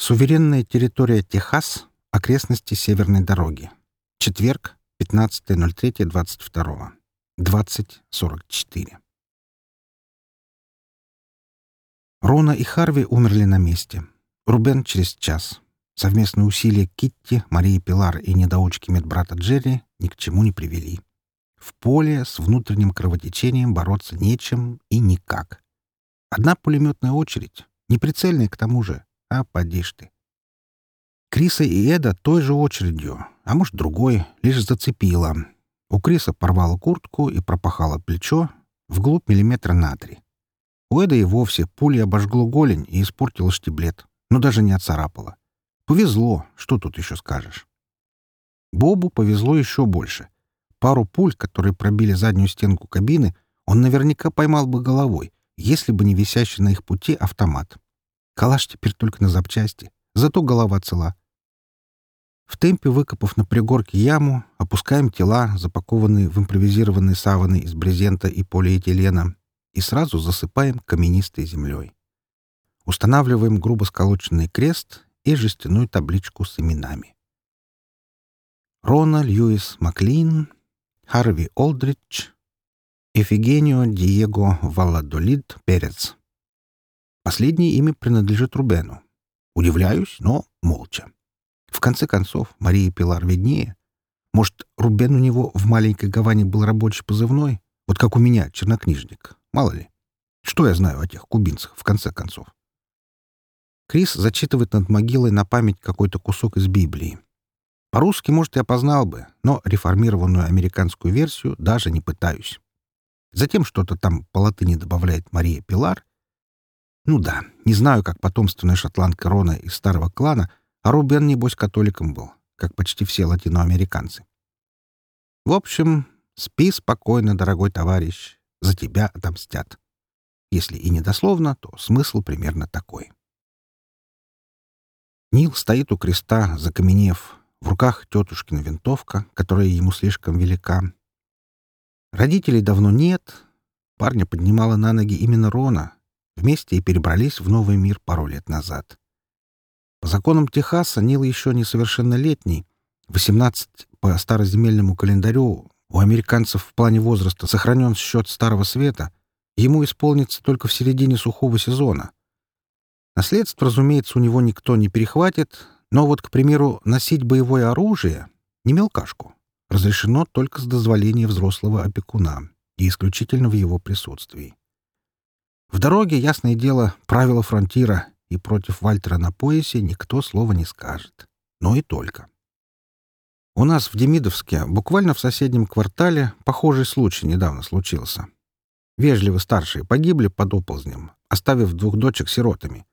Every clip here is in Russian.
Суверенная территория Техас, окрестности Северной дороги. Четверг, 15.03.22. 20.44. Рона и Харви умерли на месте. Рубен через час. Совместные усилия Китти, Марии Пилар и недоучки медбрата Джерри ни к чему не привели. В поле с внутренним кровотечением бороться нечем и никак. Одна пулеметная очередь, неприцельная к тому же, а поди ж ты. Криса и Эда той же очередью, а может, другой, лишь зацепила. У Криса порвала куртку и пропахала плечо вглубь миллиметра на три. У Эда и вовсе пули обожгло голень и испортила штиблет, но даже не отцарапала. Повезло, что тут еще скажешь. Бобу повезло еще больше. Пару пуль, которые пробили заднюю стенку кабины, он наверняка поймал бы головой, если бы не висящий на их пути автомат. Калаш теперь только на запчасти, зато голова цела. В темпе выкопав на пригорке яму, опускаем тела, запакованные в импровизированные саваны из брезента и полиэтилена, и сразу засыпаем каменистой землей. Устанавливаем грубо сколоченный крест и жестяную табличку с именами. Рона Льюис Маклин, Харви Олдридж, Эфигенио Диего Валладолид Перец. Последнее имя принадлежит Рубену. Удивляюсь, но молча. В конце концов, Мария Пилар виднее. Может, Рубен у него в маленькой Гаване был рабочий позывной? Вот как у меня, чернокнижник. Мало ли. Что я знаю о тех кубинцах, в конце концов? Крис зачитывает над могилой на память какой-то кусок из Библии. По-русски, может, и опознал бы, но реформированную американскую версию даже не пытаюсь. Затем что-то там по латыни добавляет Мария Пилар, ну да, не знаю, как потомственная шотландка Рона из старого клана, а Рубен, небось, католиком был, как почти все латиноамериканцы. В общем, спи спокойно, дорогой товарищ, за тебя отомстят. Если и не дословно, то смысл примерно такой. Нил стоит у креста, закаменев, в руках тетушкина винтовка, которая ему слишком велика. Родителей давно нет. Парня поднимала на ноги именно Рона, Вместе и перебрались в новый мир пару лет назад. По законам Техаса Нил еще несовершеннолетний. 18 по староземельному календарю у американцев в плане возраста сохранен счет Старого Света. Ему исполнится только в середине сухого сезона. Наследство, разумеется, у него никто не перехватит, но вот, к примеру, носить боевое оружие — не мелкашку. Разрешено только с дозволения взрослого опекуна и исключительно в его присутствии. В дороге, ясное дело, правила фронтира, и против Вальтера на поясе никто слова не скажет. Но и только. У нас в Демидовске, буквально в соседнем квартале, похожий случай недавно случился. Вежливо старшие погибли под оползнем, оставив двух дочек сиротами.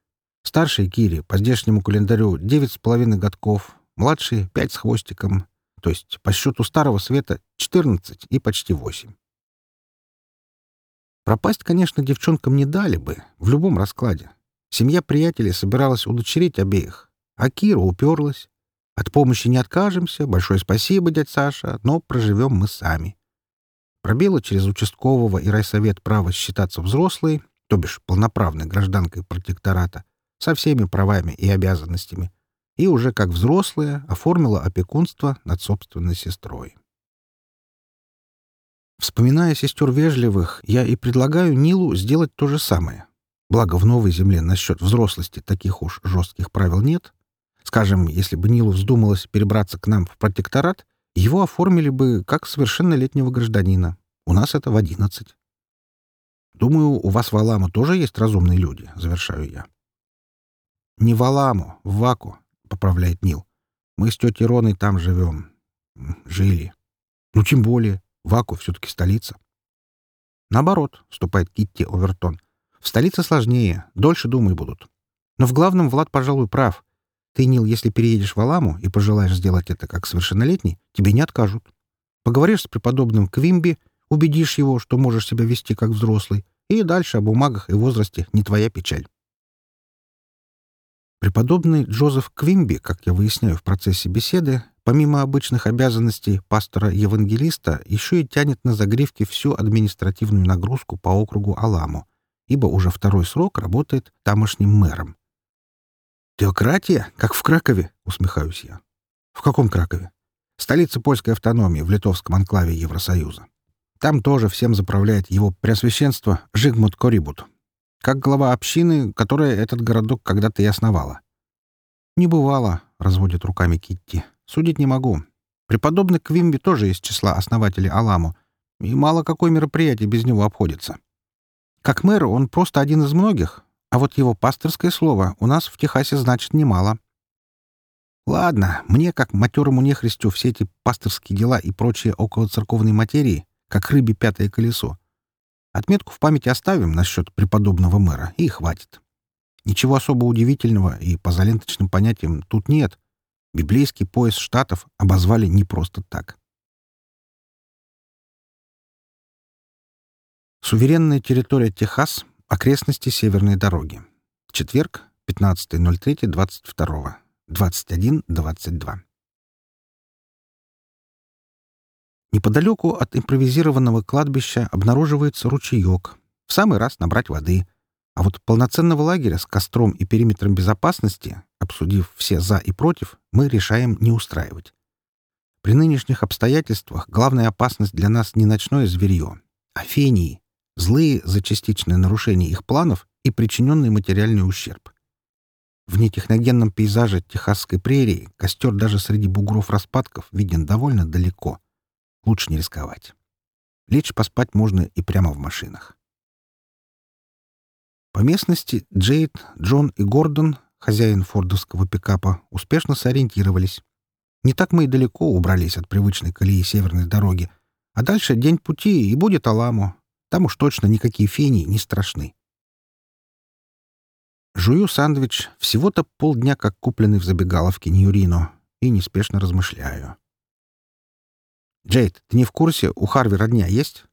Старший Кири по здешнему календарю девять с половиной годков, младший — пять с хвостиком, то есть по счету старого света — четырнадцать и почти восемь. Пропасть, конечно, девчонкам не дали бы, в любом раскладе. Семья приятелей собиралась удочерить обеих, а Кира уперлась. От помощи не откажемся, большое спасибо, дядь Саша, но проживем мы сами. Пробила через участкового и райсовет право считаться взрослой, то бишь полноправной гражданкой протектората, со всеми правами и обязанностями, и уже как взрослая оформила опекунство над собственной сестрой. Вспоминая сестер вежливых, я и предлагаю Нилу сделать то же самое. Благо в новой земле насчет взрослости таких уж жестких правил нет. Скажем, если бы Нилу вздумалось перебраться к нам в протекторат, его оформили бы как совершеннолетнего гражданина. У нас это в одиннадцать. Думаю, у вас в Аламу тоже есть разумные люди, завершаю я. Не в Аламу, в Ваку, поправляет Нил. Мы с тетей Роной там живем. Жили. Ну, тем более. Ваку все-таки столица. Наоборот, вступает Китти Овертон. В столице сложнее, дольше думай будут. Но в главном Влад, пожалуй, прав. Ты, Нил, если переедешь в Аламу и пожелаешь сделать это как совершеннолетний, тебе не откажут. Поговоришь с преподобным Квимби, убедишь его, что можешь себя вести как взрослый, и дальше о бумагах и возрасте не твоя печаль. Преподобный Джозеф Квимби, как я выясняю в процессе беседы, помимо обычных обязанностей пастора-евангелиста, еще и тянет на загривке всю административную нагрузку по округу Аламу, ибо уже второй срок работает тамошним мэром. «Теократия? Как в Кракове?» — усмехаюсь я. «В каком Кракове?» «Столица польской автономии в литовском анклаве Евросоюза. Там тоже всем заправляет его преосвященство Жигмут Корибут, как глава общины, которая этот городок когда-то и основала. «Не бывало», — разводит руками Китти. «Судить не могу. Преподобный Квимби тоже из числа основателей Аламу, и мало какое мероприятие без него обходится. Как мэр он просто один из многих, а вот его пасторское слово у нас в Техасе значит немало. Ладно, мне, как матерому нехристю, все эти пасторские дела и прочие около церковной материи, как рыбе пятое колесо. Отметку в памяти оставим насчет преподобного мэра, и хватит. Ничего особо удивительного и по заленточным понятиям тут нет. Библейский пояс штатов обозвали не просто так. Суверенная территория Техас, окрестности Северной дороги. Четверг, 15.03.22. 21.22. Неподалеку от импровизированного кладбища обнаруживается ручеек. В самый раз набрать воды. А вот полноценного лагеря с костром и периметром безопасности, обсудив все «за» и «против», мы решаем не устраивать. При нынешних обстоятельствах главная опасность для нас не ночное зверье, а фении, злые за частичное нарушение их планов и причиненный материальный ущерб. В нетехногенном пейзаже техасской прерии костер даже среди бугров распадков виден довольно далеко — Лучше не рисковать. Лечь поспать можно и прямо в машинах. По местности Джейд, Джон и Гордон, хозяин фордовского пикапа, успешно сориентировались. Не так мы и далеко убрались от привычной колеи северной дороги, а дальше день пути и будет Аламу. Там уж точно никакие фени не страшны. Жую сандвич, всего-то полдня как купленный в забегаловке Ньюрино, и неспешно размышляю. «Джейд, ты не в курсе, у Харви родня есть?»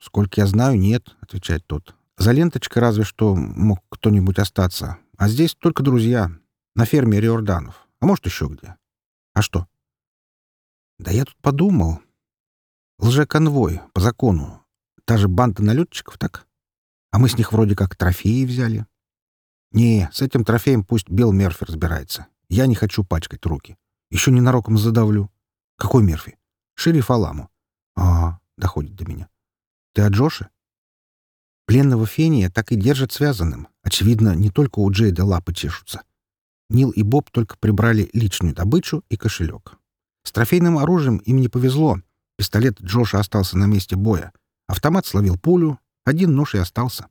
«Сколько я знаю, нет», — отвечает тот. «За ленточкой разве что мог кто-нибудь остаться. А здесь только друзья. На ферме Риорданов. А может, еще где. А что?» «Да я тут подумал. Лжеконвой, по закону. Та же банда налетчиков, так? А мы с них вроде как трофеи взяли. Не, с этим трофеем пусть Билл Мерфи разбирается. Я не хочу пачкать руки. Еще ненароком задавлю. Какой Мерфи? Шериф Аламу. А, доходит до меня. Ты о Джоше? Пленного Фения так и держат связанным. Очевидно, не только у Джейда лапы чешутся. Нил и Боб только прибрали личную добычу и кошелек. С трофейным оружием им не повезло. Пистолет Джоша остался на месте боя. Автомат словил пулю, один нож и остался.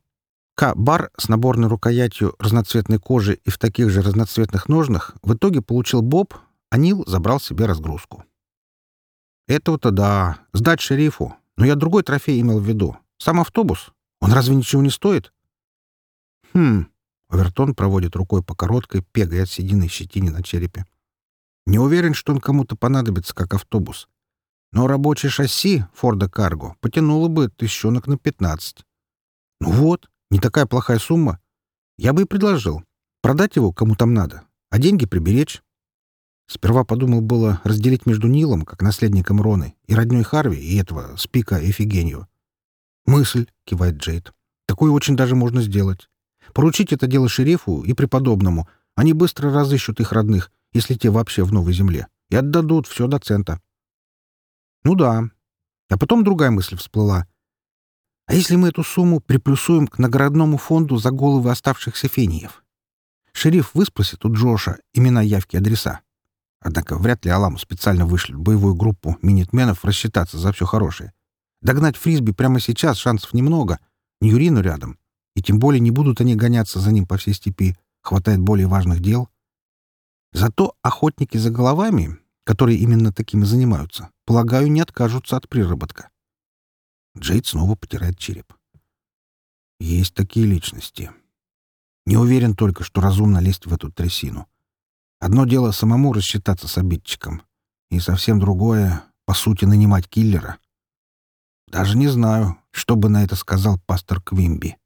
К-бар с наборной рукоятью разноцветной кожи и в таких же разноцветных ножнах в итоге получил Боб, а Нил забрал себе разгрузку. Этого-то да. Сдать шерифу. Но я другой трофей имел в виду. Сам автобус. Он разве ничего не стоит? Хм. Овертон проводит рукой по короткой, пегой от седины щетине на черепе. Не уверен, что он кому-то понадобится, как автобус. Но рабочее шасси Форда Карго потянуло бы тысячонок на пятнадцать. Ну вот, не такая плохая сумма. Я бы и предложил. Продать его кому там надо, а деньги приберечь. Сперва подумал было разделить между Нилом, как наследником Роны, и роднёй Харви, и этого, Спика Эфигению. «Мысль», — кивает Джейд. «Такое очень даже можно сделать. Поручить это дело шерифу и преподобному. Они быстро разыщут их родных, если те вообще в Новой Земле, и отдадут все до цента». «Ну да». А потом другая мысль всплыла. «А если мы эту сумму приплюсуем к наградному фонду за головы оставшихся фениев? Шериф выспросит у Джоша имена, явки, адреса. Однако вряд ли Аламу специально вышлют боевую группу минитменов рассчитаться за все хорошее. Догнать Фрисби прямо сейчас шансов немного. Ньюрину рядом. И тем более не будут они гоняться за ним по всей степи. Хватает более важных дел. Зато охотники за головами, которые именно такими занимаются, полагаю, не откажутся от приработка. Джейд снова потирает череп. Есть такие личности. Не уверен только, что разумно лезть в эту трясину. Одно дело самому рассчитаться с обидчиком, и совсем другое — по сути нанимать киллера. Даже не знаю, что бы на это сказал пастор Квимби.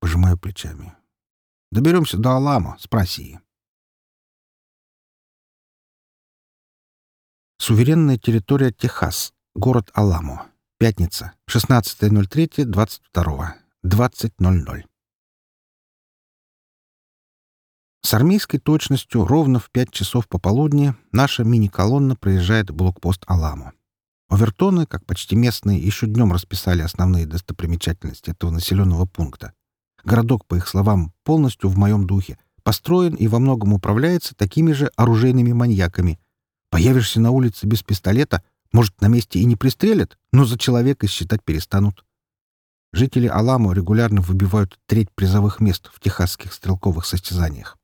Пожимаю плечами. Доберемся до Алама, спроси. Суверенная территория Техас, город Аламо. Пятница, 16.03.22, 20.00. С армейской точностью ровно в пять часов пополудни наша мини-колонна проезжает блокпост Аламо. Овертоны, как почти местные, еще днем расписали основные достопримечательности этого населенного пункта. Городок, по их словам, полностью в моем духе, построен и во многом управляется такими же оружейными маньяками. Появишься на улице без пистолета, может, на месте и не пристрелят, но за человека считать перестанут. Жители Аламо регулярно выбивают треть призовых мест в техасских стрелковых состязаниях.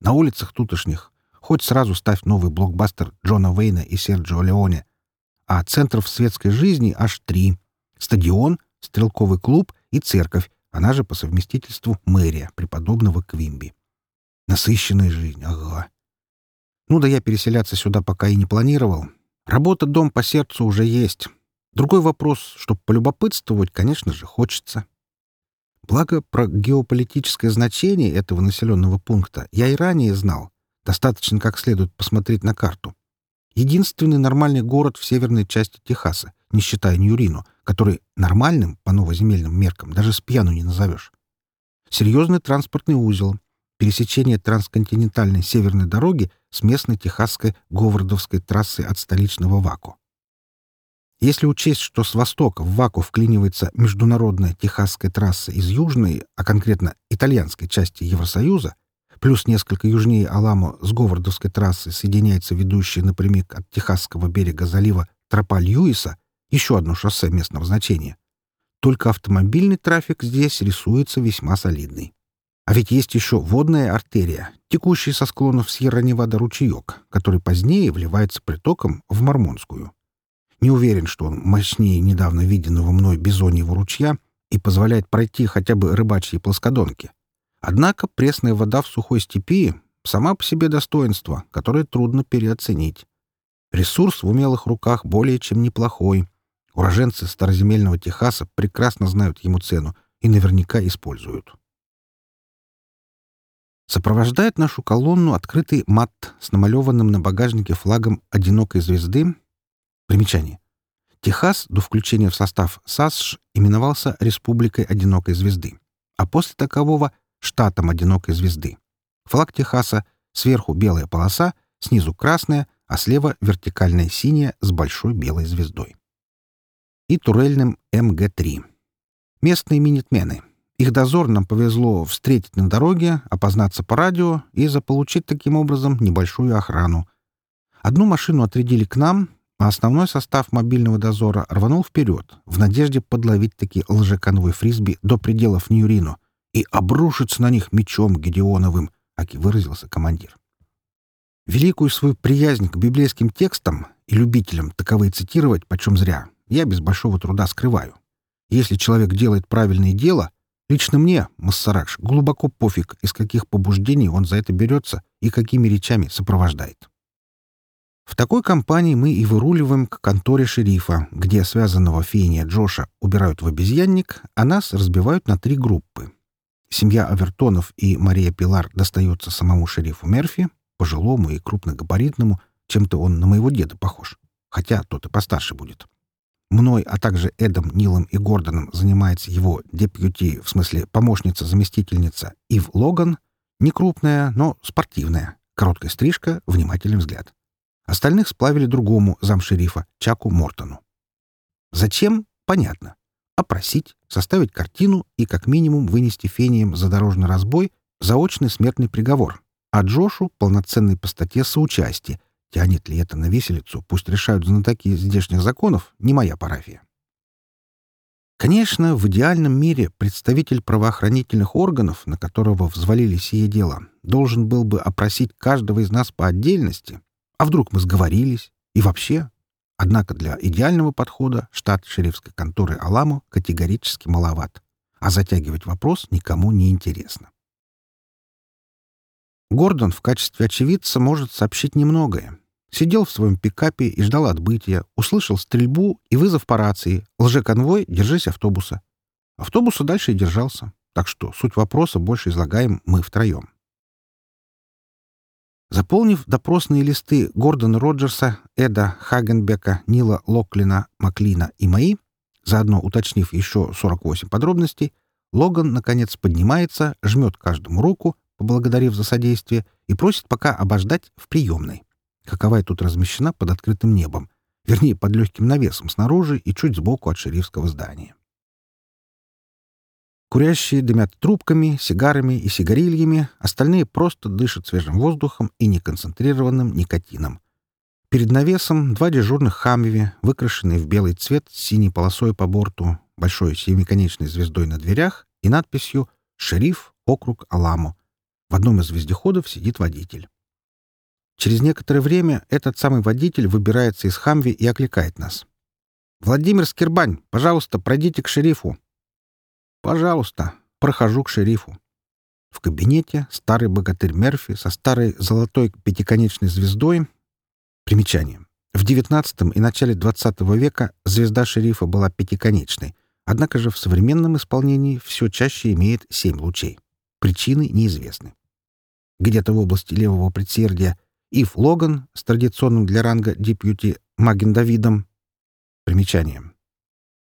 На улицах тутошних хоть сразу ставь новый блокбастер Джона Вейна и Серджио Леоне, а центров светской жизни аж три — стадион, стрелковый клуб и церковь, она же по совместительству мэрия преподобного Квимби. Насыщенная жизнь, ага. Ну да я переселяться сюда пока и не планировал. Работа, дом по сердцу уже есть. Другой вопрос, чтобы полюбопытствовать, конечно же, хочется. Благо, про геополитическое значение этого населенного пункта я и ранее знал. Достаточно как следует посмотреть на карту. Единственный нормальный город в северной части Техаса, не считая Ньюрино, который нормальным по новоземельным меркам даже с пьяну не назовешь. Серьезный транспортный узел, пересечение трансконтинентальной северной дороги с местной техасской Говардовской трассой от столичного Ваку. Если учесть, что с востока в Ваку вклинивается международная техасская трасса из южной, а конкретно итальянской части Евросоюза, плюс несколько южнее Аламо с Говардовской трассы соединяется ведущая напрямик от техасского берега залива тропа Льюиса, еще одно шоссе местного значения, только автомобильный трафик здесь рисуется весьма солидный. А ведь есть еще водная артерия, текущий со склонов Сьерра-Невада ручеек, который позднее вливается притоком в Мормонскую. Не уверен, что он мощнее недавно виденного мной бизоньего ручья и позволяет пройти хотя бы рыбачьей плоскодонке. Однако пресная вода в сухой степи — сама по себе достоинство, которое трудно переоценить. Ресурс в умелых руках более чем неплохой. Уроженцы староземельного Техаса прекрасно знают ему цену и наверняка используют. Сопровождает нашу колонну открытый мат с намалеванным на багажнике флагом одинокой звезды Примечание. Техас до включения в состав САСШ именовался Республикой Одинокой Звезды, а после такового — Штатом Одинокой Звезды. Флаг Техаса — сверху белая полоса, снизу красная, а слева вертикальная синяя с большой белой звездой. И турельным МГ-3. Местные минитмены. Их дозор нам повезло встретить на дороге, опознаться по радио и заполучить таким образом небольшую охрану. Одну машину отрядили к нам, а основной состав мобильного дозора рванул вперед, в надежде подловить таки лжеконвой фрисби до пределов Ньюрино и обрушиться на них мечом Гедеоновым, аки выразился командир. Великую свою приязнь к библейским текстам и любителям таковые цитировать почем зря я без большого труда скрываю. Если человек делает правильное дело, лично мне, Массаракш, глубоко пофиг, из каких побуждений он за это берется и какими речами сопровождает. В такой компании мы и выруливаем к конторе шерифа, где связанного фения Джоша убирают в обезьянник, а нас разбивают на три группы. Семья Авертонов и Мария Пилар достаются самому шерифу Мерфи, пожилому и крупногабаритному, чем-то он на моего деда похож, хотя тот и постарше будет. Мной, а также Эдом, Нилом и Гордоном занимается его депьюти, в смысле помощница-заместительница Ив Логан, не крупная, но спортивная, короткая стрижка, внимательный взгляд. Остальных сплавили другому замшерифа, Чаку Мортону. Зачем? Понятно. Опросить, составить картину и как минимум вынести фением за дорожный разбой заочный смертный приговор, а Джошу — полноценной по статье соучастие. Тянет ли это на виселицу, пусть решают знатоки здешних законов, не моя парафия. Конечно, в идеальном мире представитель правоохранительных органов, на которого взвалили сие дело, должен был бы опросить каждого из нас по отдельности, а вдруг мы сговорились? И вообще? Однако для идеального подхода штат шерифской конторы Аламо категорически маловат, а затягивать вопрос никому не интересно. Гордон в качестве очевидца может сообщить немногое. Сидел в своем пикапе и ждал отбытия, услышал стрельбу и вызов по рации. Лжеконвой, держись автобуса. Автобуса дальше и держался. Так что суть вопроса больше излагаем мы втроем. Заполнив допросные листы Гордона Роджерса, Эда Хагенбека, Нила Локлина, Маклина и мои, заодно уточнив еще 48 подробностей, Логан, наконец, поднимается, жмет каждому руку, поблагодарив за содействие, и просит пока обождать в приемной, каковая тут размещена под открытым небом, вернее, под легким навесом снаружи и чуть сбоку от шерифского здания. Курящие дымят трубками, сигарами и сигарильями, остальные просто дышат свежим воздухом и неконцентрированным никотином. Перед навесом два дежурных хамви, выкрашенные в белый цвет с синей полосой по борту, большой семиконечной звездой на дверях и надписью «Шериф, округ Аламо». В одном из вездеходов сидит водитель. Через некоторое время этот самый водитель выбирается из хамви и окликает нас. «Владимир Скирбань, пожалуйста, пройдите к шерифу». «Пожалуйста, прохожу к шерифу». В кабинете старый богатырь Мерфи со старой золотой пятиконечной звездой. Примечание. В XIX и начале XX века звезда шерифа была пятиконечной, однако же в современном исполнении все чаще имеет семь лучей. Причины неизвестны. Где-то в области левого предсердия Ив Логан с традиционным для ранга депьюти Маген Давидом. Примечание.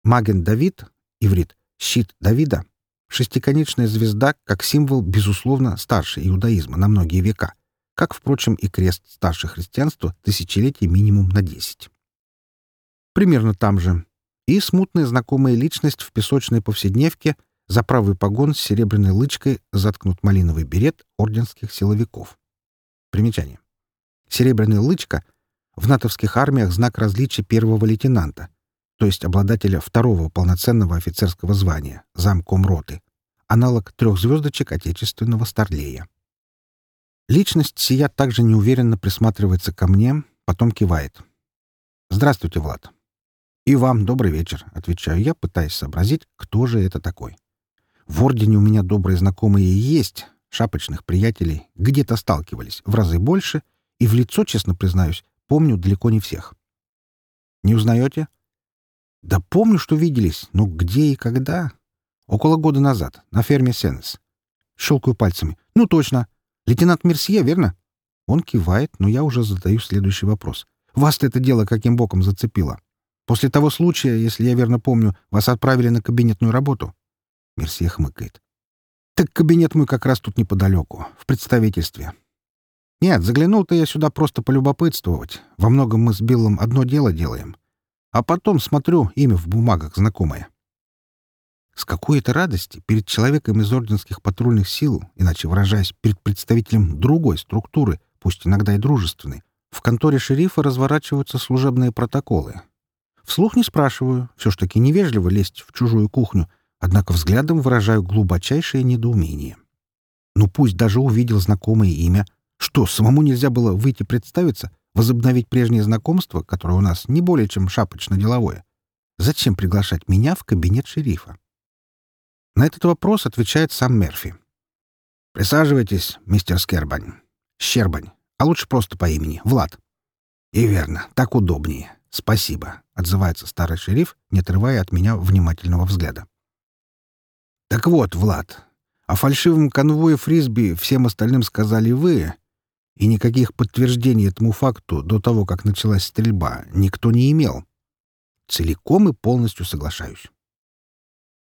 Маген Давид, иврит, щит Давида, шестиконечная звезда как символ, безусловно, старше иудаизма на многие века, как, впрочем, и крест старше христианства тысячелетий минимум на десять. Примерно там же. И смутная знакомая личность в песочной повседневке за правый погон с серебряной лычкой заткнут малиновый берет орденских силовиков. Примечание. Серебряная лычка — в натовских армиях знак различия первого лейтенанта, то есть обладателя второго полноценного офицерского звания, замком роты, аналог трех звездочек отечественного старлея. Личность сия также неуверенно присматривается ко мне, потом кивает. «Здравствуйте, Влад». «И вам добрый вечер», — отвечаю я, пытаясь сообразить, кто же это такой. В Ордене у меня добрые знакомые есть, шапочных приятелей, где-то сталкивались, в разы больше — и в лицо, честно признаюсь, помню далеко не всех. Не узнаете? Да помню, что виделись, но где и когда? Около года назад, на ферме Сенес. Щелкаю пальцами. Ну, точно. Лейтенант Мерсье, верно? Он кивает, но я уже задаю следующий вопрос. Вас-то это дело каким боком зацепило? После того случая, если я верно помню, вас отправили на кабинетную работу? Мерсье хмыкает. Так кабинет мой как раз тут неподалеку, в представительстве. Нет, заглянул-то я сюда просто полюбопытствовать. Во многом мы с Биллом одно дело делаем. А потом смотрю, имя в бумагах знакомое. С какой-то радости перед человеком из орденских патрульных сил, иначе выражаясь, перед представителем другой структуры, пусть иногда и дружественной, в конторе шерифа разворачиваются служебные протоколы. Вслух не спрашиваю, все ж таки невежливо лезть в чужую кухню, однако взглядом выражаю глубочайшее недоумение. Ну пусть даже увидел знакомое имя, что, самому нельзя было выйти представиться, возобновить прежнее знакомство, которое у нас не более чем шапочно-деловое? Зачем приглашать меня в кабинет шерифа? На этот вопрос отвечает сам Мерфи. «Присаживайтесь, мистер Скербань. Щербань. А лучше просто по имени. Влад». «И верно. Так удобнее. Спасибо», — отзывается старый шериф, не отрывая от меня внимательного взгляда. «Так вот, Влад, о фальшивом конвое Фрисби всем остальным сказали вы, и никаких подтверждений этому факту до того, как началась стрельба, никто не имел. Целиком и полностью соглашаюсь.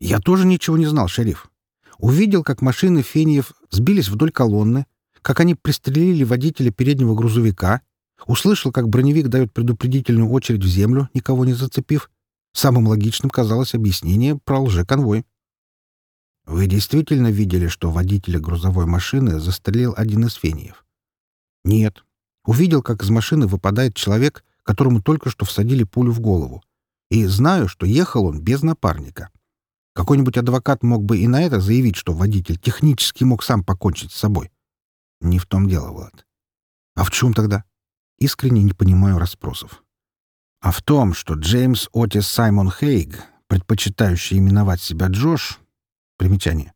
Я тоже ничего не знал, шериф. Увидел, как машины Фениев сбились вдоль колонны, как они пристрелили водителя переднего грузовика, услышал, как броневик дает предупредительную очередь в землю, никого не зацепив. Самым логичным казалось объяснение про лжеконвой. Вы действительно видели, что водителя грузовой машины застрелил один из Фениев? Нет. Увидел, как из машины выпадает человек, которому только что всадили пулю в голову. И знаю, что ехал он без напарника. Какой-нибудь адвокат мог бы и на это заявить, что водитель технически мог сам покончить с собой. Не в том дело, Влад. А в чем тогда? Искренне не понимаю расспросов. А в том, что Джеймс Отис Саймон Хейг, предпочитающий именовать себя Джош, примечание,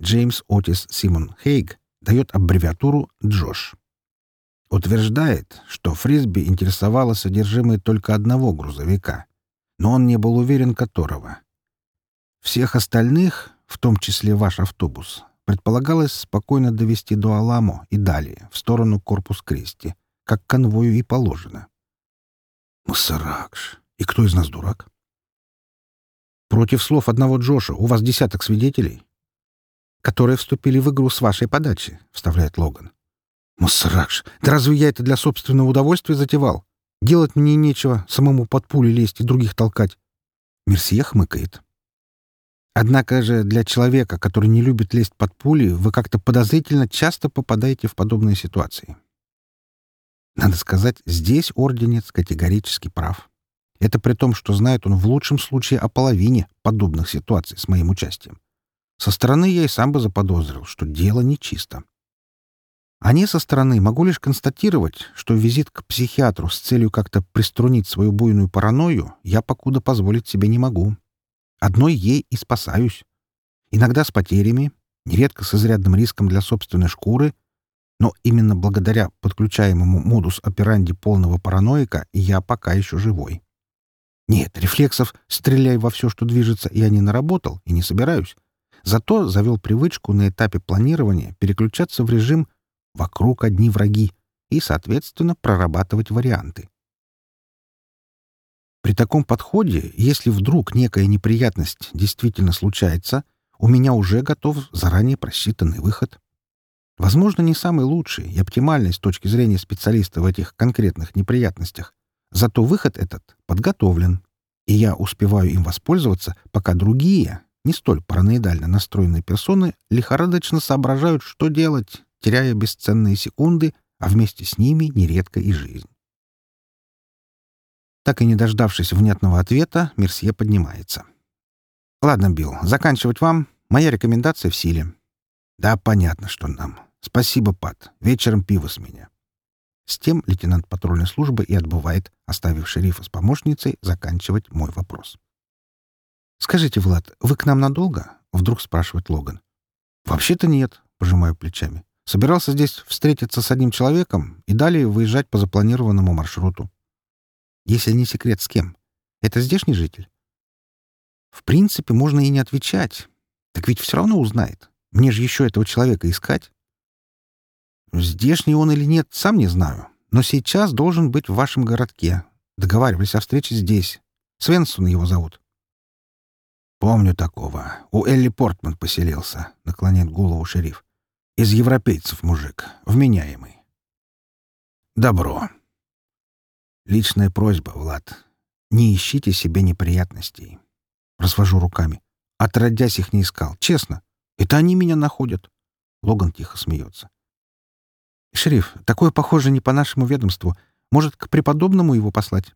Джеймс Отис Симон Хейг дает аббревиатуру Джош. Утверждает, что Фрисби интересовало содержимое только одного грузовика, но он не был уверен которого. Всех остальных, в том числе ваш автобус, предполагалось спокойно довести до Аламо и далее, в сторону Корпус Кристи, как конвою и положено. Масаракш. И кто из нас дурак? Против слов одного Джоша у вас десяток свидетелей? которые вступили в игру с вашей подачи», — вставляет Логан. «Мусракш, да разве я это для собственного удовольствия затевал? Делать мне нечего, самому под пули лезть и других толкать». Мерсье хмыкает. Однако же для человека, который не любит лезть под пули, вы как-то подозрительно часто попадаете в подобные ситуации. Надо сказать, здесь орденец категорически прав. Это при том, что знает он в лучшем случае о половине подобных ситуаций с моим участием. Со стороны я и сам бы заподозрил, что дело нечисто. Не со стороны могу лишь констатировать, что визит к психиатру с целью как-то приструнить свою буйную паранойю я покуда позволить себе не могу. Одной ей и спасаюсь. Иногда с потерями, нередко с изрядным риском для собственной шкуры, но именно благодаря подключаемому модус операнди полного параноика я пока еще живой. Нет, рефлексов «стреляй во все, что движется» я не наработал и не собираюсь. Зато завел привычку на этапе планирования переключаться в режим «вокруг одни враги» и, соответственно, прорабатывать варианты. При таком подходе, если вдруг некая неприятность действительно случается, у меня уже готов заранее просчитанный выход. Возможно, не самый лучший и оптимальный с точки зрения специалиста в этих конкретных неприятностях. Зато выход этот подготовлен, и я успеваю им воспользоваться, пока другие, не столь параноидально настроенные персоны лихорадочно соображают, что делать, теряя бесценные секунды, а вместе с ними нередко и жизнь. Так и не дождавшись внятного ответа, Мерсье поднимается. «Ладно, Билл, заканчивать вам. Моя рекомендация в силе». «Да, понятно, что нам. Спасибо, Пат. Вечером пиво с меня». С тем лейтенант патрульной службы и отбывает, оставив шерифа с помощницей заканчивать мой вопрос. «Скажите, Влад, вы к нам надолго?» — вдруг спрашивает Логан. «Вообще-то нет», — пожимаю плечами. «Собирался здесь встретиться с одним человеком и далее выезжать по запланированному маршруту». «Если не секрет, с кем? Это здешний житель?» «В принципе, можно и не отвечать. Так ведь все равно узнает. Мне же еще этого человека искать». «Здешний он или нет, сам не знаю. Но сейчас должен быть в вашем городке. Договаривались о встрече здесь. Свенсон его зовут». «Помню такого. У Элли Портман поселился», — наклоняет голову шериф. «Из европейцев мужик. Вменяемый». «Добро. Личная просьба, Влад. Не ищите себе неприятностей». Развожу руками. Отродясь их не искал. Честно. Это они меня находят. Логан тихо смеется. «Шериф, такое, похоже, не по нашему ведомству. Может, к преподобному его послать?»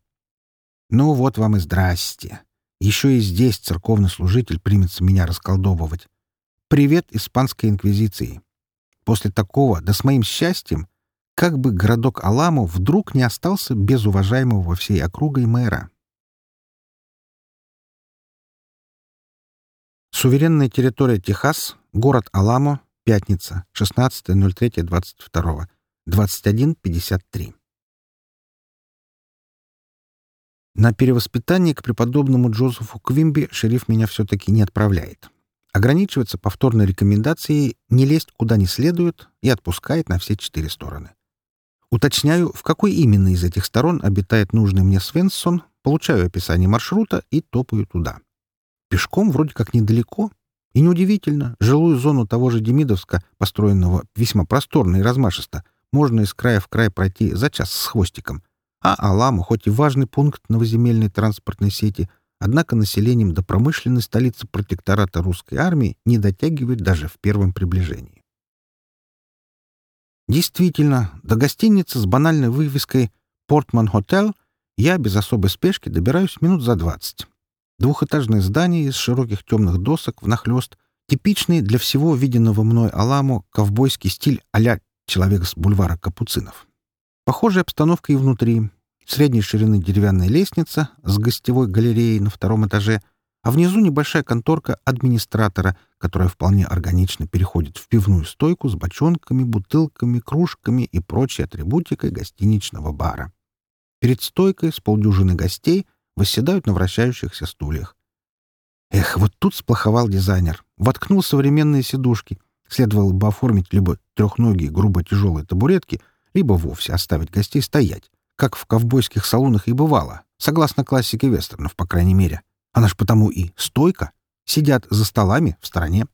«Ну вот вам и здрасте. Еще и здесь церковный служитель примется меня расколдовывать. Привет испанской инквизиции. После такого, да с моим счастьем, как бы городок Аламо вдруг не остался без уважаемого во всей округой мэра. Суверенная территория Техас, город Аламо, пятница, 16.03.22, 21.53. На перевоспитание к преподобному Джозефу Квимби шериф меня все-таки не отправляет. Ограничивается повторной рекомендацией не лезть куда не следует и отпускает на все четыре стороны. Уточняю, в какой именно из этих сторон обитает нужный мне Свенсон, получаю описание маршрута и топаю туда. Пешком вроде как недалеко, и неудивительно, жилую зону того же Демидовска, построенного весьма просторно и размашисто, можно из края в край пройти за час с хвостиком, а Алама, хоть и важный пункт новоземельной транспортной сети, однако населением до промышленной столицы протектората русской армии не дотягивает даже в первом приближении. Действительно, до гостиницы с банальной вывеской «Портман Хотел» я без особой спешки добираюсь минут за двадцать. Двухэтажное здание из широких темных досок внахлёст, типичный для всего виденного мной Аламу ковбойский стиль а человек с бульвара Капуцинов. Похожая обстановка и внутри. Средней ширины деревянная лестница с гостевой галереей на втором этаже, а внизу небольшая конторка администратора, которая вполне органично переходит в пивную стойку с бочонками, бутылками, кружками и прочей атрибутикой гостиничного бара. Перед стойкой с полдюжины гостей восседают на вращающихся стульях. Эх, вот тут сплоховал дизайнер. Воткнул современные сидушки. Следовало бы оформить либо трехногие грубо тяжелые табуретки, либо вовсе оставить гостей стоять, как в ковбойских салонах и бывало, согласно классике вестернов, по крайней мере. Она ж потому и стойка. Сидят за столами в стороне.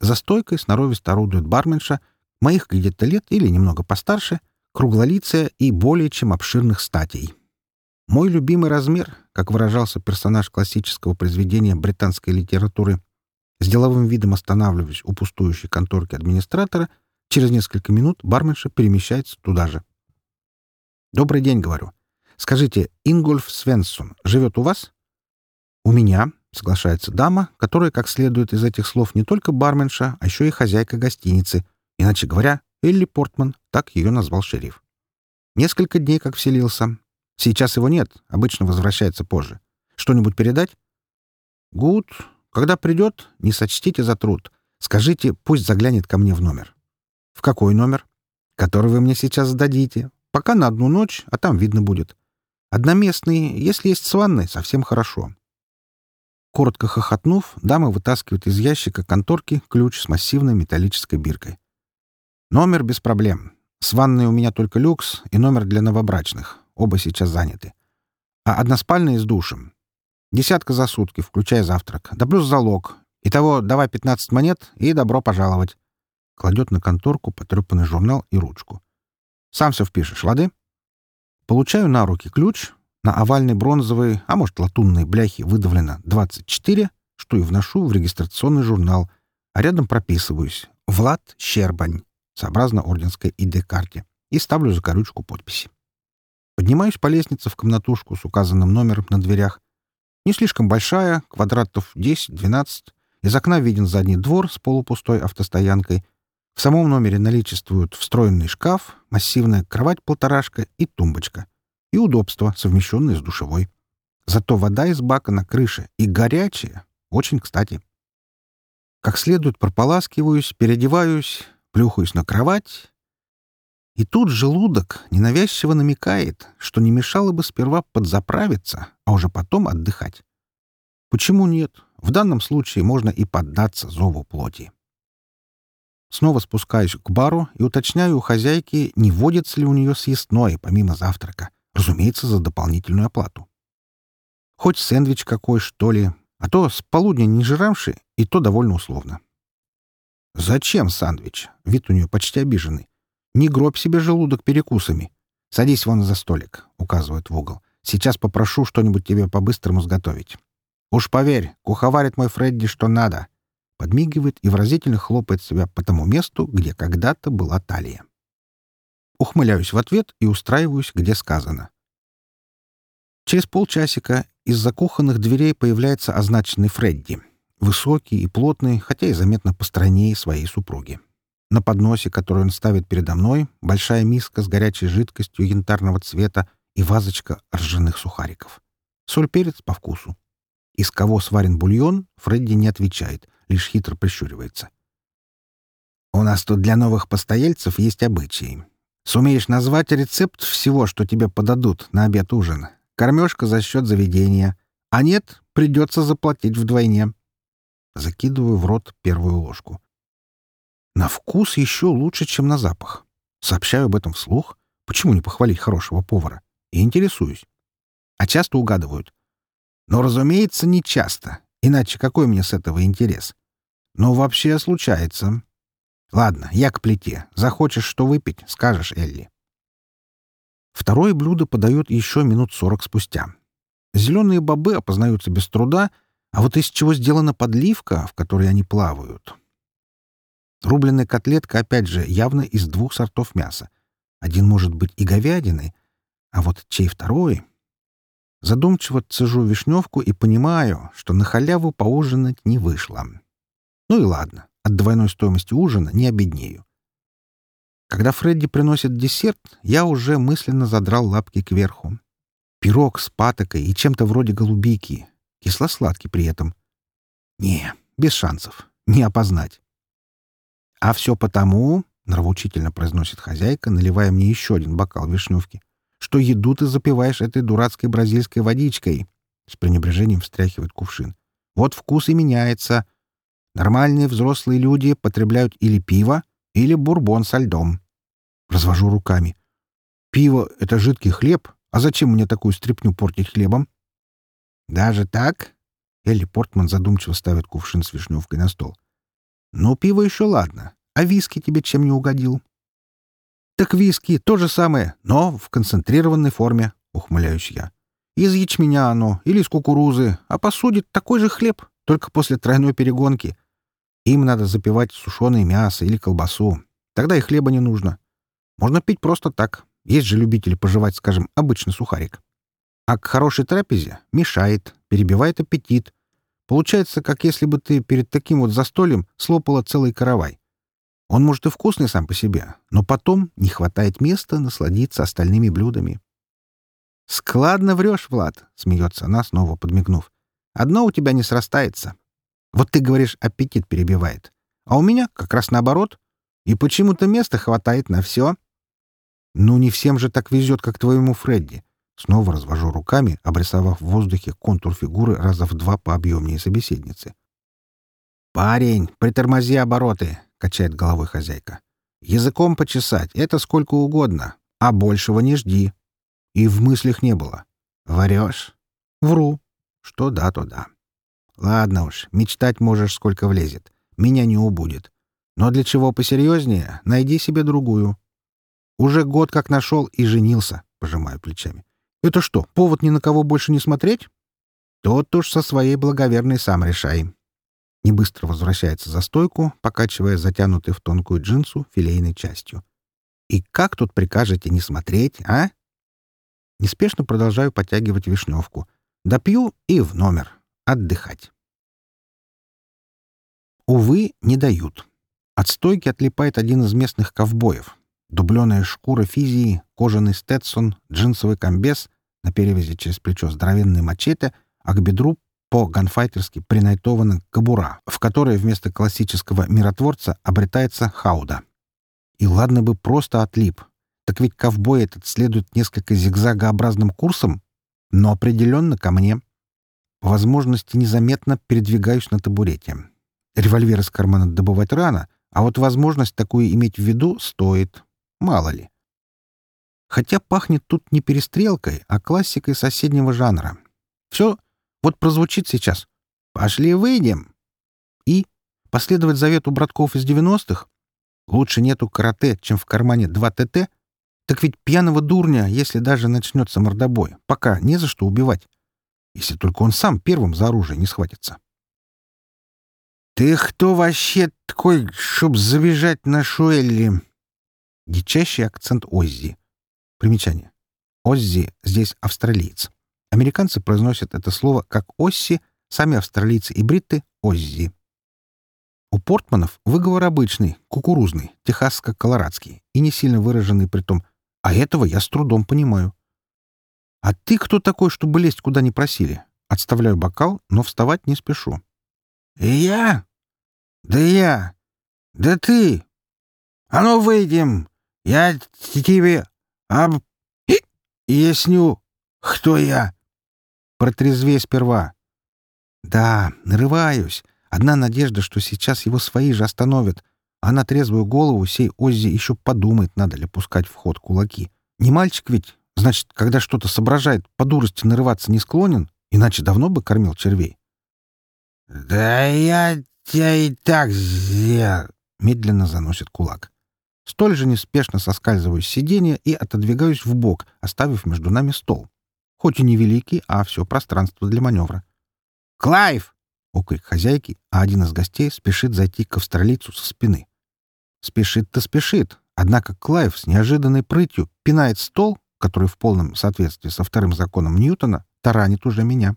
За стойкой сноровисто орудует барменша, моих где-то лет или немного постарше, круглолицая и более чем обширных статей. Мой любимый размер, как выражался персонаж классического произведения британской литературы, с деловым видом останавливаюсь у пустующей конторки администратора, через несколько минут барменша перемещается туда же. «Добрый день», — говорю. «Скажите, Ингольф Свенсон живет у вас?» «У меня», — соглашается дама, которая, как следует из этих слов, не только барменша, а еще и хозяйка гостиницы. Иначе говоря, Элли Портман, так ее назвал шериф. Несколько дней как вселился. Сейчас его нет, обычно возвращается позже. Что-нибудь передать? Гуд. Когда придет, не сочтите за труд. Скажите, пусть заглянет ко мне в номер. В какой номер? Который вы мне сейчас сдадите. Пока на одну ночь, а там видно будет. Одноместный, если есть с ванной, совсем хорошо. Коротко хохотнув, дама вытаскивает из ящика конторки ключ с массивной металлической биркой. Номер без проблем. С ванной у меня только люкс и номер для новобрачных. Оба сейчас заняты. А односпальная с душем. Десятка за сутки, включая завтрак. Да плюс залог. Итого давай 15 монет и добро пожаловать. Кладет на конторку потрепанный журнал и ручку. Сам все впишешь, лады? Получаю на руки ключ. На овальной бронзовой, а может латунной бляхе выдавлено 24, что и вношу в регистрационный журнал, а рядом прописываюсь. Влад Щербань сообразно орденской ID-карте, и ставлю за корючку подписи. Поднимаюсь по лестнице в комнатушку с указанным номером на дверях. Не слишком большая, квадратов 10-12. Из окна виден задний двор с полупустой автостоянкой. В самом номере наличествуют встроенный шкаф, массивная кровать-полторашка и тумбочка. И удобства, совмещенные с душевой. Зато вода из бака на крыше и горячая. Очень кстати. Как следует прополаскиваюсь, переодеваюсь, плюхаюсь на кровать, и тут желудок ненавязчиво намекает, что не мешало бы сперва подзаправиться, а уже потом отдыхать. Почему нет? В данном случае можно и поддаться зову плоти. Снова спускаюсь к бару и уточняю у хозяйки, не водится ли у нее съестное, помимо завтрака. Разумеется, за дополнительную оплату. Хоть сэндвич какой, что ли, а то с полудня не жирамши, и то довольно условно. «Зачем сандвич?» — вид у нее почти обиженный. «Не гробь себе желудок перекусами. Садись вон за столик», — указывает в угол. «Сейчас попрошу что-нибудь тебе по-быстрому сготовить». «Уж поверь, куховарит мой Фредди что надо». Подмигивает и выразительно хлопает себя по тому месту, где когда-то была талия. Ухмыляюсь в ответ и устраиваюсь, где сказано. Через полчасика из-за кухонных дверей появляется означенный Фредди — Высокий и плотный, хотя и заметно постройнее своей супруги. На подносе, который он ставит передо мной, большая миска с горячей жидкостью янтарного цвета и вазочка ржаных сухариков. Соль-перец по вкусу. Из кого сварен бульон, Фредди не отвечает, лишь хитро прищуривается. «У нас тут для новых постояльцев есть обычаи. Сумеешь назвать рецепт всего, что тебе подадут на обед-ужин. Кормежка за счет заведения. А нет, придется заплатить вдвойне». Закидываю в рот первую ложку. На вкус еще лучше, чем на запах. Сообщаю об этом вслух. Почему не похвалить хорошего повара? И интересуюсь. А часто угадывают. Но, разумеется, не часто. Иначе какой мне с этого интерес? Но вообще случается. Ладно, я к плите. Захочешь что выпить, скажешь Элли. Второе блюдо подает еще минут сорок спустя. Зеленые бобы опознаются без труда, а вот из чего сделана подливка, в которой они плавают? Рубленная котлетка, опять же, явно из двух сортов мяса. Один может быть и говядины, а вот чей второй? Задумчиво цежу вишневку и понимаю, что на халяву поужинать не вышло. Ну и ладно, от двойной стоимости ужина не обеднею. Когда Фредди приносит десерт, я уже мысленно задрал лапки кверху. Пирог с патокой и чем-то вроде голубики, Кисло-сладкий при этом. Не, без шансов. Не опознать. А все потому, — нравоучительно произносит хозяйка, наливая мне еще один бокал вишневки, — что еду ты запиваешь этой дурацкой бразильской водичкой. С пренебрежением встряхивает кувшин. Вот вкус и меняется. Нормальные взрослые люди потребляют или пиво, или бурбон со льдом. Развожу руками. Пиво — это жидкий хлеб, а зачем мне такую стряпню портить хлебом? «Даже так?» Элли Портман задумчиво ставит кувшин с вишневкой на стол. Ну, пиво еще ладно. А виски тебе чем не угодил? Так виски — то же самое, но в концентрированной форме, — ухмыляюсь я. Из ячменя оно или из кукурузы, а посудит такой же хлеб, только после тройной перегонки. Им надо запивать сушеное мясо или колбасу. Тогда и хлеба не нужно. Можно пить просто так. Есть же любители пожевать, скажем, обычный сухарик. А к хорошей трапезе мешает, перебивает аппетит. Получается, как если бы ты перед таким вот застольем слопала целый каравай. Он, может, и вкусный сам по себе, но потом не хватает места насладиться остальными блюдами. «Складно врешь, Влад», — смеется она, снова подмигнув. «Одно у тебя не срастается. Вот ты говоришь, аппетит перебивает. А у меня как раз наоборот. И почему-то места хватает на все. Ну, не всем же так везет, как твоему Фредди. Снова развожу руками, обрисовав в воздухе контур фигуры раза в два по объемнее собеседницы. «Парень, притормози обороты!» — качает головой хозяйка. «Языком почесать — это сколько угодно, а большего не жди». И в мыслях не было. «Врешь?» «Вру». «Что да, то да». «Ладно уж, мечтать можешь, сколько влезет. Меня не убудет. Но для чего посерьезнее, найди себе другую. Уже год как нашел и женился, пожимаю плечами. Это что, повод ни на кого больше не смотреть? Тот уж со своей благоверной сам решай. Небыстро возвращается за стойку, покачивая затянутый в тонкую джинсу филейной частью. И как тут прикажете не смотреть, а? Неспешно продолжаю подтягивать вишневку. Допью и в номер. Отдыхать. Увы, не дают. От стойки отлипает один из местных ковбоев. Дубленая шкура физии, кожаный стетсон, джинсовый комбез, на перевязи через плечо здоровенный мачете, а к бедру по ганфайтерски принайтована кобура, в которой вместо классического миротворца обретается хауда. И ладно бы просто отлип. Так ведь ковбой этот следует несколько зигзагообразным курсом, но определенно ко мне. Возможности незаметно передвигаюсь на табурете. Револьвер из кармана добывать рано, а вот возможность такую иметь в виду стоит. Мало ли. Хотя пахнет тут не перестрелкой, а классикой соседнего жанра. Все вот прозвучит сейчас. «Пошли выйдем!» И последовать завету братков из 90-х? Лучше нету карате, чем в кармане 2 ТТ? Так ведь пьяного дурня, если даже начнется мордобой, пока не за что убивать. Если только он сам первым за оружие не схватится. «Ты кто вообще такой, чтоб забежать на Шуэлли?» Дичайший акцент Оззи. Примечание. Оззи здесь австралиец. Американцы произносят это слово как «Осси», сами австралийцы и бритты — «Оззи». У портманов выговор обычный, кукурузный, техасско-колорадский и не сильно выраженный при том, а этого я с трудом понимаю. «А ты кто такой, чтобы лезть куда не просили?» Отставляю бокал, но вставать не спешу. «Я? Да я! Да ты! А ну, выйдем! Я тебе объясню, кто я. Протрезвей сперва. Да, нарываюсь. Одна надежда, что сейчас его свои же остановят, а на трезвую голову сей Оззи еще подумает, надо ли пускать в ход кулаки. Не мальчик ведь, значит, когда что-то соображает, по дурости нарываться не склонен, иначе давно бы кормил червей. «Да я тебя и так зря...» — медленно заносит кулак. Столь же неспешно соскальзываю с сиденья и отодвигаюсь в бок, оставив между нами стол. Хоть и невеликий, а все пространство для маневра. «Клайв!» — окрик хозяйки, а один из гостей спешит зайти к австралийцу со спины. Спешит-то спешит, однако Клайв с неожиданной прытью пинает стол, который в полном соответствии со вторым законом Ньютона таранит уже меня.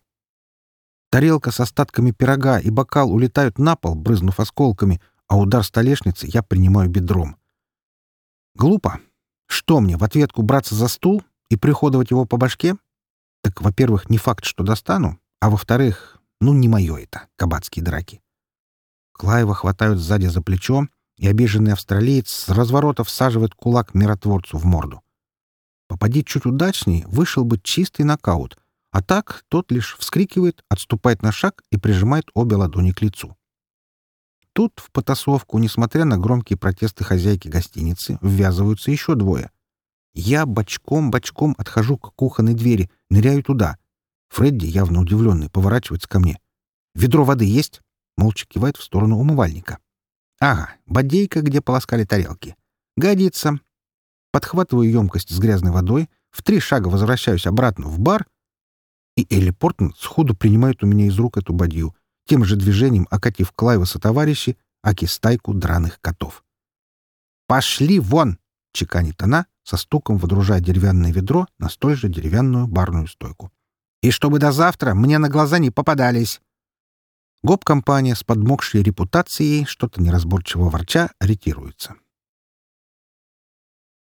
Тарелка с остатками пирога и бокал улетают на пол, брызнув осколками, а удар столешницы я принимаю бедром. Глупо. Что мне, в ответку браться за стул и приходовать его по башке? Так, во-первых, не факт, что достану, а во-вторых, ну, не мое это, кабацкие драки. Клаева хватают сзади за плечо, и обиженный австралиец с разворота всаживает кулак миротворцу в морду. Попади чуть удачней, вышел бы чистый нокаут, а так тот лишь вскрикивает, отступает на шаг и прижимает обе ладони к лицу. Тут в потасовку, несмотря на громкие протесты хозяйки гостиницы, ввязываются еще двое. Я бочком-бочком отхожу к кухонной двери, ныряю туда. Фредди, явно удивленный, поворачивается ко мне. «Ведро воды есть?» Молча кивает в сторону умывальника. Ага, бодейка, где полоскали тарелки. Годится. Подхватываю емкость с грязной водой, в три шага возвращаюсь обратно в бар, и Элли Портон сходу принимает у меня из рук эту бадью, тем же движением окатив Клайва со товарищи, аки стайку драных котов. «Пошли вон!» — чеканит она, со стуком водружая деревянное ведро на столь же деревянную барную стойку. «И чтобы до завтра мне на глаза не попадались!» Гоп-компания с подмокшей репутацией, что-то неразборчиво ворча, ретируется.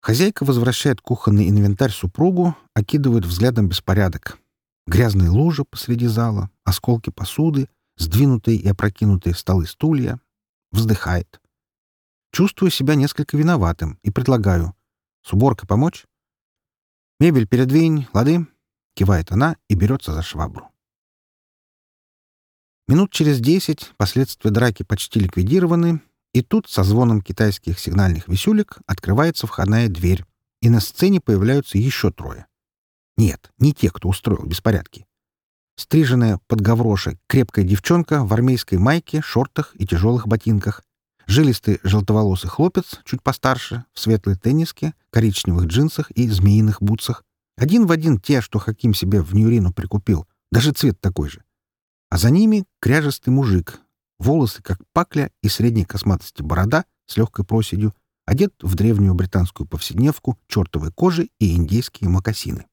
Хозяйка возвращает кухонный инвентарь супругу, окидывает взглядом беспорядок. Грязные лужи посреди зала, осколки посуды, сдвинутые и опрокинутые столы стулья. Вздыхает. Чувствую себя несколько виноватым и предлагаю. С уборкой помочь? «Мебель передвинь, лады?» — кивает она и берется за швабру. Минут через десять последствия драки почти ликвидированы, и тут со звоном китайских сигнальных висюлек открывается входная дверь, и на сцене появляются еще трое. Нет, не те, кто устроил беспорядки. Стриженная под гавроши крепкая девчонка в армейской майке, шортах и тяжелых ботинках. Жилистый желтоволосый хлопец, чуть постарше, в светлой тенниске, коричневых джинсах и змеиных бутсах. Один в один те, что Хаким себе в Ньюрину прикупил. Даже цвет такой же. А за ними кряжестый мужик. Волосы, как пакля, и средней косматости борода с легкой проседью, одет в древнюю британскую повседневку, чертовой кожи и индейские мокасины.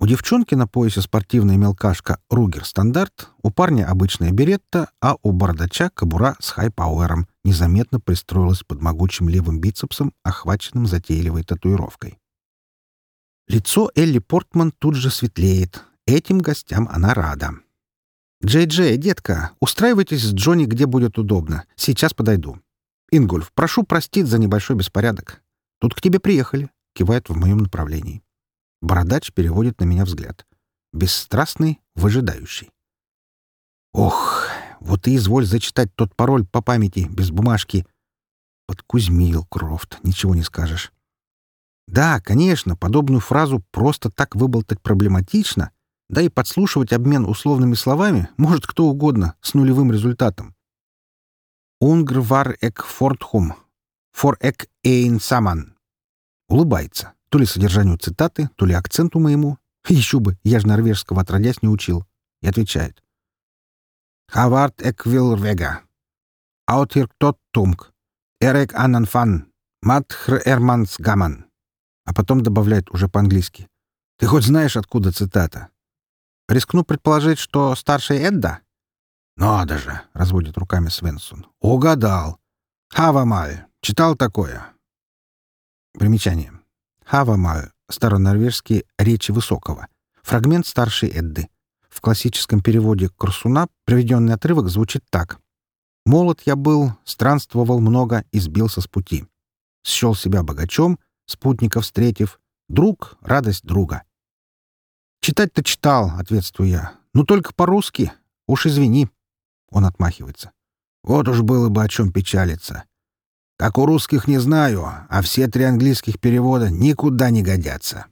У девчонки на поясе спортивная мелкашка «Ругер Стандарт», у парня обычная беретта, а у бородача кобура с хайпауэром незаметно пристроилась под могучим левым бицепсом, охваченным затейливой татуировкой. Лицо Элли Портман тут же светлеет. Этим гостям она рада. «Джей-Джей, детка, устраивайтесь с Джонни где будет удобно. Сейчас подойду. Ингольф, прошу простить за небольшой беспорядок. Тут к тебе приехали», — кивает в моем направлении. Бородач переводит на меня взгляд. Бесстрастный, выжидающий. Ох, вот и изволь зачитать тот пароль по памяти, без бумажки. Подкузмил Крофт, ничего не скажешь. Да, конечно, подобную фразу просто так выболтать проблематично, да и подслушивать обмен условными словами может кто угодно с нулевым результатом. «Унгр эк фортхум, фор эк эйн саман». Улыбается. То ли содержанию цитаты, то ли акценту моему. Еще бы, я же норвежского отродясь не учил. И отвечает. «Хавард эквил вега. Аутир тот тумк. Эрек анан фан. Матхр эрманс гаман». А потом добавляет уже по-английски. «Ты хоть знаешь, откуда цитата?» «Рискну предположить, что старший Эдда?» «Надо же!» — разводит руками Свенсон. «Угадал! Хавамаль! Читал такое?» Примечание. Хавамаю, старонорвежские «речи высокого», фрагмент старшей Эдды. В классическом переводе Корсуна приведенный отрывок звучит так. «Молод я был, странствовал много и сбился с пути. Счел себя богачом, спутников встретив, друг — радость друга». «Читать-то читал», — ответствую я. «Ну только по-русски. Уж извини». Он отмахивается. «Вот уж было бы о чем печалиться. Как у русских не знаю, а все три английских перевода никуда не годятся.